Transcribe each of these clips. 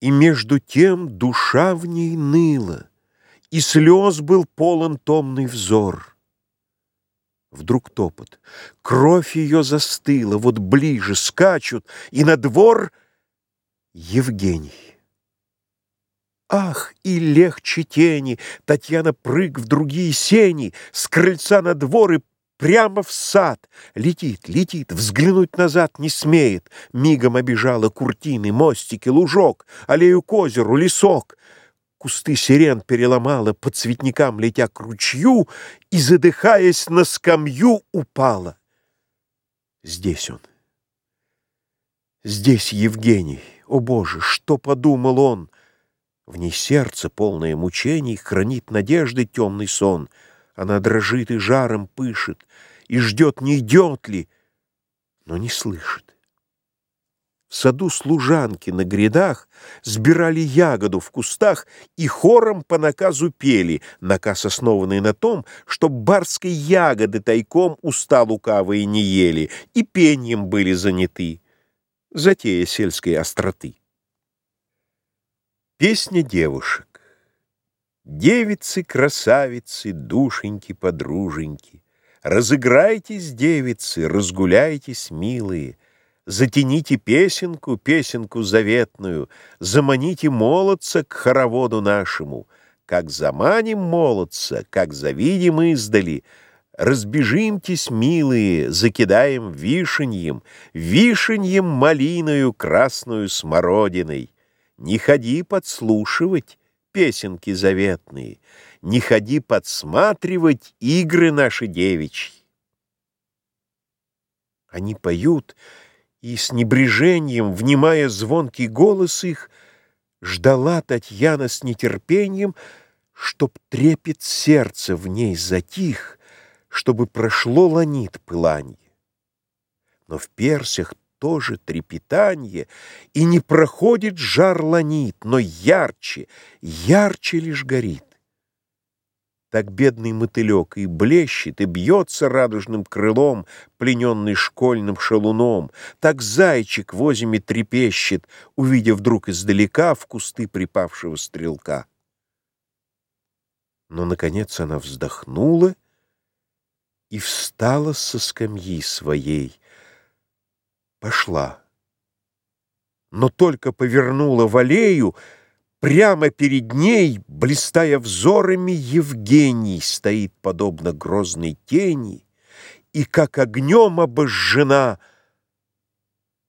И между тем душа в ней ныла, И слез был полон томный взор. Вдруг топот, кровь ее застыла, Вот ближе скачут, и на двор Евгений. Ах, и легче тени! Татьяна прыг в другие сени, С крыльца на двор и Прямо в сад. Летит, летит, взглянуть назад не смеет. Мигом обижала куртины, мостики, лужок, аллею к озеру, лесок. Кусты сирен переломала, по цветникам летя к ручью, и, задыхаясь на скамью, упала. Здесь он. Здесь Евгений. О, Боже, что подумал он? В ней сердце, полное мучений, хранит надежды темный сон — она дрожит и жаром пышет, и ждет, не идет ли, но не слышит. В саду служанки на грядах сбирали ягоду в кустах и хором по наказу пели, наказ основанный на том, чтоб барской ягоды тайком уста лукавые не ели, и пеньем были заняты, затея сельской остроты. Песня девушек Девицы, красавицы, душеньки, подруженьки, Разыграйтесь, девицы, разгуляйтесь, милые, Затяните песенку, песенку заветную, Заманите молодца к хороводу нашему, Как заманим молодца, как завидим издали, Разбежимтесь, милые, закидаем вишеньем, Вишеньем малиною красную смородиной. Не ходи подслушивать, песенки заветные, Не ходи подсматривать игры наши девичьи. Они поют, и с небрежением, Внимая звонкий голос их, Ждала Татьяна с нетерпением, Чтоб трепет сердца в ней затих, Чтобы прошло ланит пыланье. Но в персях тоже трепетанье, и не проходит жар ланит, но ярче, ярче лишь горит. Так бедный мотылек и блещет, и бьется радужным крылом, плененный школьным шалуном, так зайчик в озиме трепещет, увидев вдруг издалека в кусты припавшего стрелка. Но, наконец, она вздохнула и встала со скамьи своей — пошла. Но только повернула в аллею, прямо перед ней, блистая взорами, Евгений стоит, подобно грозной тени, и, как огнем обожжена,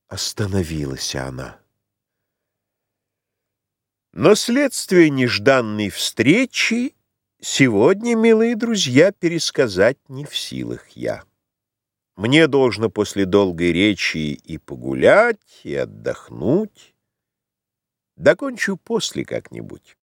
остановилась она. Но следствие нежданной встречи сегодня, милые друзья, пересказать не в силах я. Мне должно после долгой речи и погулять, и отдохнуть. Докончу после как-нибудь.